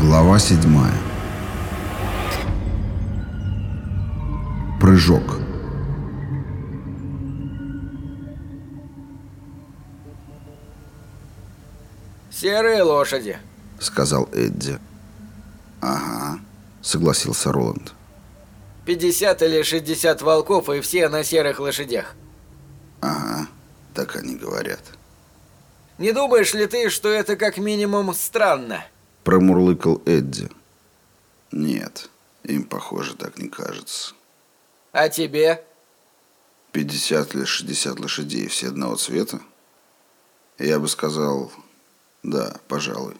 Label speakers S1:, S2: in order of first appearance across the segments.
S1: Глава седьмая. Прыжок.
S2: «Серые лошади», —
S1: сказал Эдди. «Ага», — согласился Роланд.
S2: 50 или 60 волков и все на серых лошадях.
S1: «Ага, так они говорят».
S2: «Не думаешь ли ты, что это как минимум странно?»
S1: — промурлыкал Эдди. «Нет, им, похоже, так не кажется».
S2: «А тебе?»
S1: «50 или 60 лошадей, все одного цвета?» «Я бы сказал, да, пожалуй».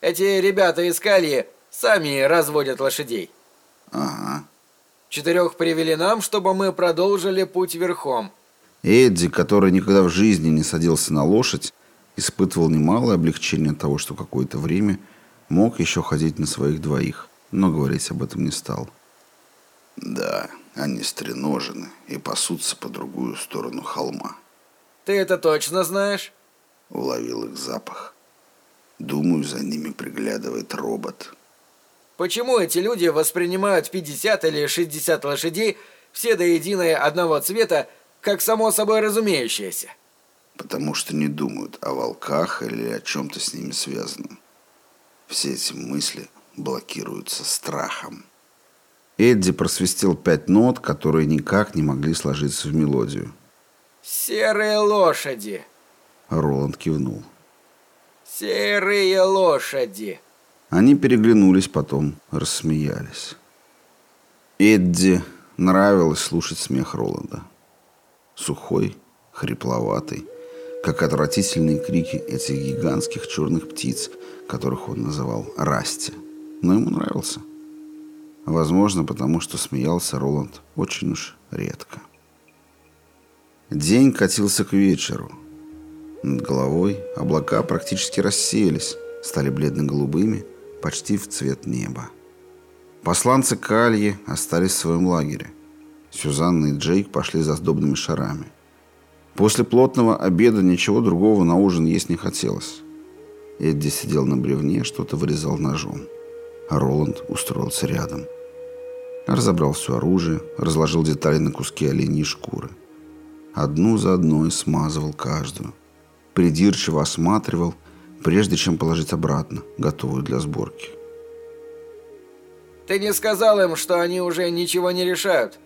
S2: «Эти ребята из Кальи сами разводят лошадей».
S1: «Ага».
S2: «Четырех привели нам, чтобы мы продолжили путь верхом».
S1: Эдди, который никогда в жизни не садился на лошадь, испытывал немалое облегчение от того, что какое-то время мог еще ходить на своих двоих, но говорить об этом не стал. Да, они стреножены и пасутся по другую сторону холма.
S2: Ты это точно знаешь?
S1: Уловил их запах. Думаю, за ними приглядывает робот.
S2: Почему эти люди воспринимают 50 или 60 лошадей, все до единой одного цвета, как само собой разумеющееся?
S1: Потому что не думают о волках или о чем-то с ними связанном. Все эти мысли блокируются страхом. Эдди просвистел пять нот, которые никак не могли сложиться в мелодию.
S2: «Серые лошади!»
S1: Роланд кивнул.
S2: «Серые лошади!»
S1: Они переглянулись, потом рассмеялись. Эдди нравилось слушать смех Роланда. Сухой, хрипловатый, как отвратительные крики этих гигантских черных птиц, которых он называл Расти. Но ему нравился. Возможно, потому что смеялся Роланд очень уж редко. День катился к вечеру. Над головой облака практически рассеялись, стали бледно-голубыми, почти в цвет неба. Посланцы Кальи остались в своем лагере. Сюзанна и Джейк пошли за сдобными шарами. После плотного обеда ничего другого на ужин есть не хотелось. Эдди сидел на бревне, что-то вырезал ножом. А Роланд устроился рядом. Разобрал все оружие, разложил детали на куски оленьей шкуры. Одну за одной смазывал каждую. Придирчиво осматривал, прежде чем положить обратно, готовую для сборки.
S2: «Ты не сказал им, что они уже ничего не решают?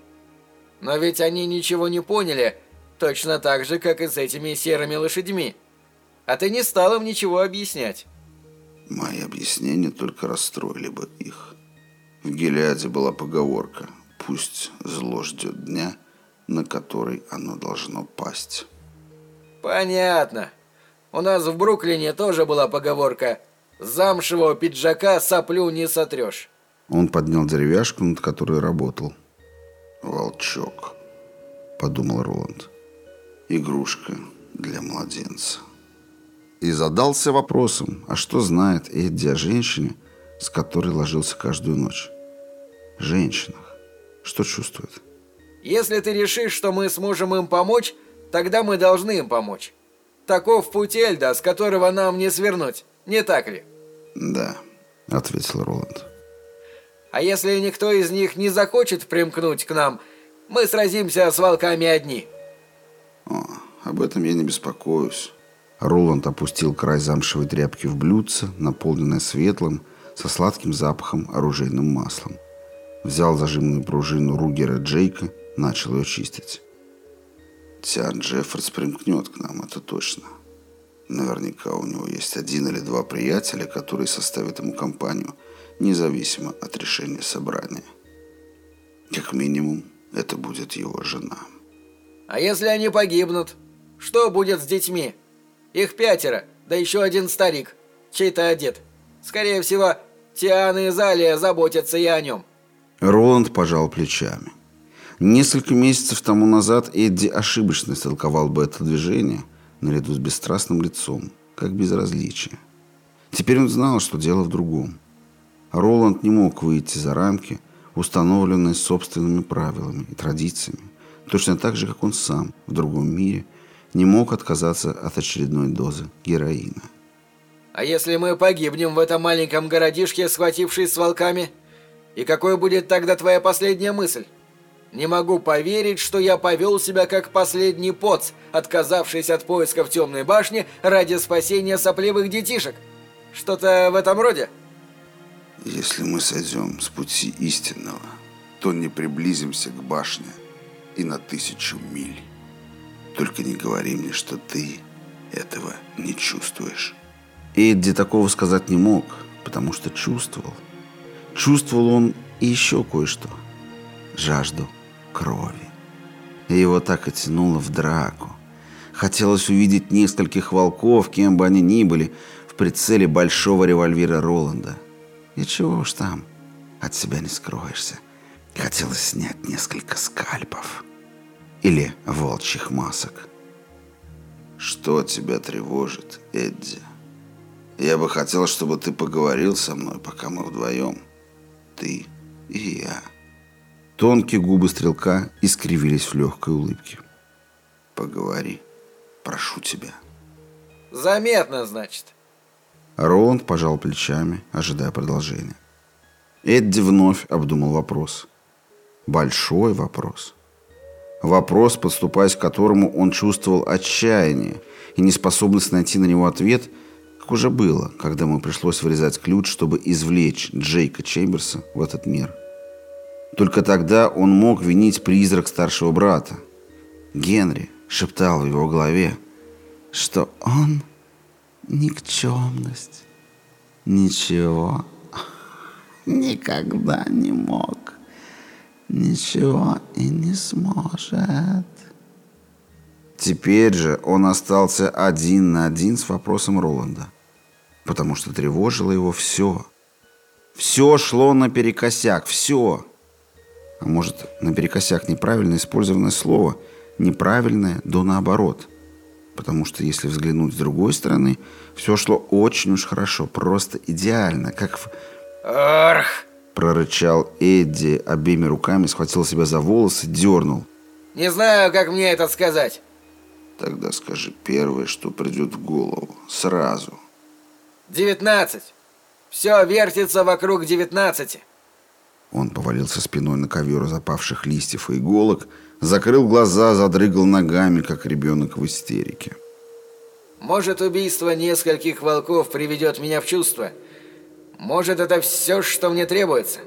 S2: Но ведь они ничего не поняли, точно так же, как и с этими серыми лошадьми». А ты не стал им ничего объяснять.
S1: Мои объяснения только расстроили бы их. В Гелиаде была поговорка «Пусть зло ждет дня, на который оно должно пасть».
S2: Понятно. У нас в Бруклине тоже была поговорка «Замшевого пиджака соплю не сотрешь».
S1: Он поднял деревяшку, над которой работал. «Волчок», — подумал Роланд. «Игрушка для младенца» и задался вопросом, а что знает Эдди о женщине, с которой ложился каждую ночь? Женщинах. Что чувствует?
S2: Если ты решишь, что мы сможем им помочь, тогда мы должны им помочь. Таков путь Эльда, с которого нам не свернуть, не так ли?
S1: Да, ответил Роланд.
S2: А если никто из них не захочет примкнуть к нам, мы сразимся с волками одни.
S1: О, об этом я не беспокоюсь. Роланд опустил край замшевой тряпки в блюдце, наполненное светлым, со сладким запахом оружейным маслом. Взял зажимную пружину Ругера Джейка, начал ее чистить. Тиан Джеффордс примкнет к нам, это точно. Наверняка у него есть один или два приятеля, которые составят ему компанию, независимо от решения собрания. Как минимум, это будет его жена.
S2: А если они погибнут? Что будет с детьми? Их пятеро, да еще один старик, чей-то одет. Скорее всего, Тиана и Залия заботятся и о нем».
S1: Роланд пожал плечами. Несколько месяцев тому назад Эдди ошибочно истолковал бы это движение наряду с бесстрастным лицом, как безразличие. Теперь он знал, что дело в другом. Роланд не мог выйти за рамки, установленные собственными правилами и традициями, точно так же, как он сам в другом мире не мог отказаться от очередной дозы героина.
S2: А если мы погибнем в этом маленьком городишке, схватившись с волками? И какой будет тогда твоя последняя мысль? Не могу поверить, что я повел себя как последний поц, отказавшись от поиска в темной башне ради спасения сопливых детишек. Что-то в этом роде?
S1: Если мы сойдем с пути истинного, то не приблизимся к башне и на тысячу миль. Только не говори мне, что ты этого не чувствуешь. Эдди такого сказать не мог, потому что чувствовал. Чувствовал он и еще кое-что. Жажду крови. И его так и тянуло в драку. Хотелось увидеть нескольких волков, кем бы они ни были, в прицеле большого револьвера Роланда. И чего уж там, от себя не скроешься. Хотелось снять несколько скальпов. Или волчьих масок. Что тебя тревожит, Эдди? Я бы хотел, чтобы ты поговорил со мной, пока мы вдвоем. Ты и я. Тонкие губы стрелка искривились в легкой улыбке. «Поговори. Прошу тебя».
S2: «Заметно, значит».
S1: Роланд пожал плечами, ожидая продолжения. Эдди вновь обдумал вопрос. Большой вопрос. Вопрос, подступаясь к которому он чувствовал отчаяние и неспособность найти на него ответ, как уже было, когда ему пришлось вырезать ключ, чтобы извлечь Джейка Чемберса в этот мир. Только тогда он мог винить призрак старшего брата. Генри шептал в его голове, что он никчемность, ничего никогда не мог, ничего и не сможет. Теперь же он остался один на один с вопросом Роланда, потому что тревожило его все. Все шло наперекосяк, все. А может, наперекосяк неправильно использованное слово, неправильное до наоборот. Потому что если взглянуть с другой стороны, все шло очень уж хорошо, просто идеально, как в...
S2: «Арх!»
S1: Прорычал Эдди, обеими руками схватил себя за волосы, дернул.
S2: «Не знаю, как мне это сказать».
S1: «Тогда скажи первое, что придет в голову, сразу».
S2: «Девятнадцать. Все вертится вокруг девятнадцати».
S1: Он повалился спиной на ковер запавших листьев и иголок, закрыл глаза, задрыгал ногами, как ребенок в истерике.
S2: «Может, убийство нескольких волков приведет меня в чувство? Может, это все, что мне требуется?»